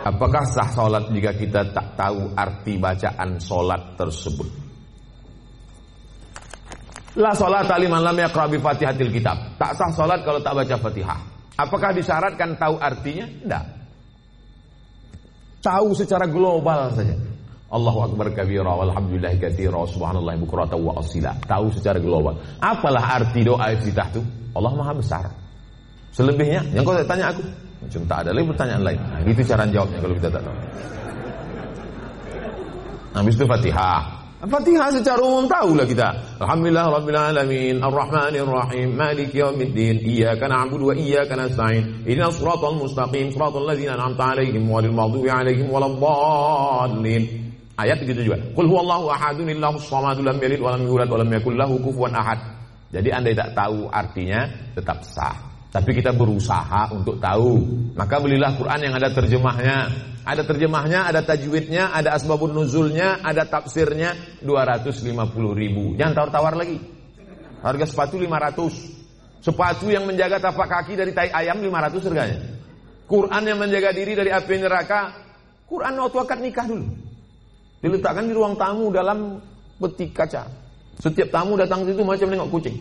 Apakah sah sholat jika kita tak tahu arti bacaan sholat tersebut? La sholat liman lam yaqra bi fatihatil kitab. Tak sah sholat kalau tak baca fatihah. Apakah disyaratkan tahu artinya? Tidak. Tahu secara global saja. Allahu Akbar kabira walhamdulillahi katsira subhanallah bukrata wa asila. Tahu secara global. Apalah arti doa iftitah itu? Allah Maha besar. Selebihnya yang kau tanya aku. Macam tak ada lagi pertanyaan lain. Nah, itu cara jawabnya kalau kita tak tahu. Habis itu Fatihah. Fatihah secara umum tahulah kita. Alhamdulillah Rabbil Alamin Ar-Rahmanir Rahim Maliki Yawmiddin Iyaka na'budu wa iyaka nasta'in Ihdina siratal mustaqim Siratal ladzina an'amta 'alaihim ghairil maghdubi 'alaihim waladdallin Ayat begitu juga. Qul huwallahu ahadun illahus samadu lam yalid wa lam yulad wa lam yakul lahu kufuwan ahad. Jadi Anda tidak tahu artinya tetap sah. Tapi kita berusaha untuk tahu. Maka belilah Quran yang ada terjemahnya. Ada terjemahnya, ada tajwidnya, ada asbabun nuzulnya, ada tafsirnya 250 ribu. Jangan tawar-tawar lagi. Harga sepatu 500. Sepatu yang menjaga tapak kaki dari tai ayam 500 harganya. Quran yang menjaga diri dari api neraka. Quran waktu akad nikah dulu. Diletakkan di ruang tamu dalam peti kaca. Setiap tamu datang situ macam nengok kucing.